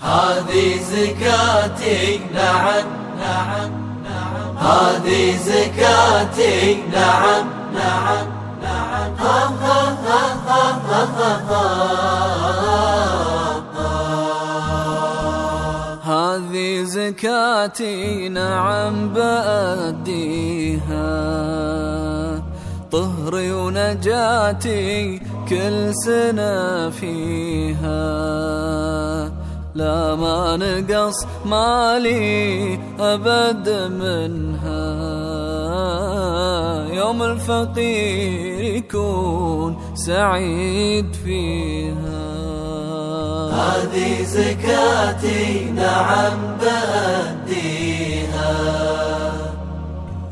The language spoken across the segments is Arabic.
هذه زكاتي نعم نعم نعم. هذه زكاتي نعم نعم نعم. ها ها ها ها ها ها. هذه زكاتي نعم بأديها. طهري ونجاتي كل سنة فيها. لا ما نقص مالي أبد منها. يوم الفقير يكون سعيد فيها. هذه زكاتي نعم بأديها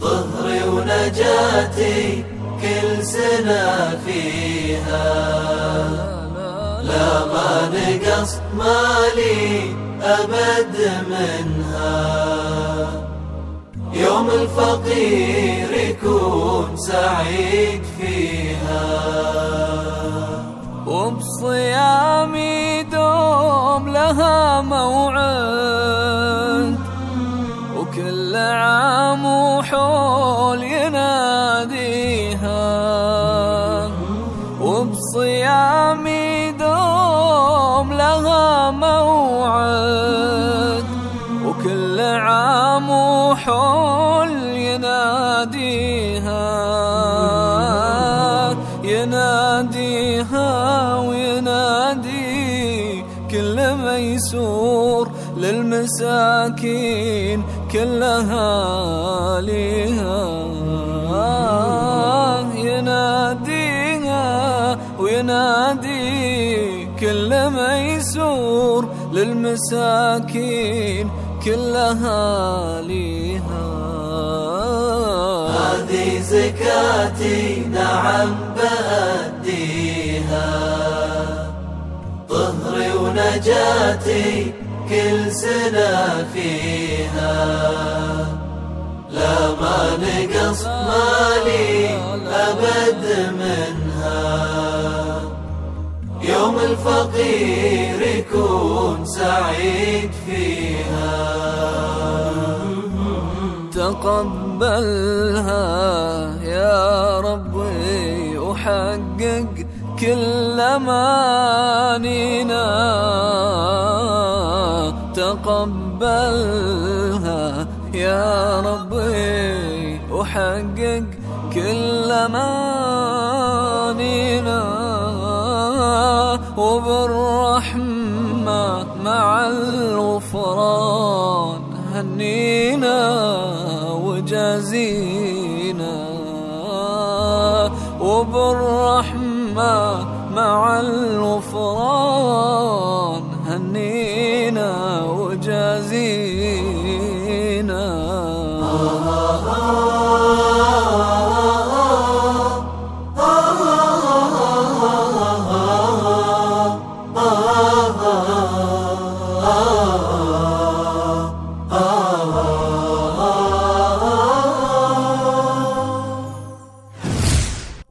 طهري ونجاتي كل سنة فيها. ما نقص مالي أبد منها. يوم الفقير يكون سعيد فيها. وبصيامي دوم لها موعد وكل عام وحول يناديها وحول يناديها يناديها وينادي كل ميسور للمساكين كلها ليها يناديها وينادي كل ميسور للمساكين كلها ليها. هذه زكاتي نعم بأديها. طهري ونجاتي كل سنة فيها. لا ما نقص مالي أبد منها. يوم الفقير يكون سعيد فيها. تقبلها يا ربي وحقق كل أمانينا. تقبلها يا ربي وحقق كل أمانينا. وبالرحمة مع الغفران هنينا وجازينا وبالرحمة مع الغفران هنينا وجازينا.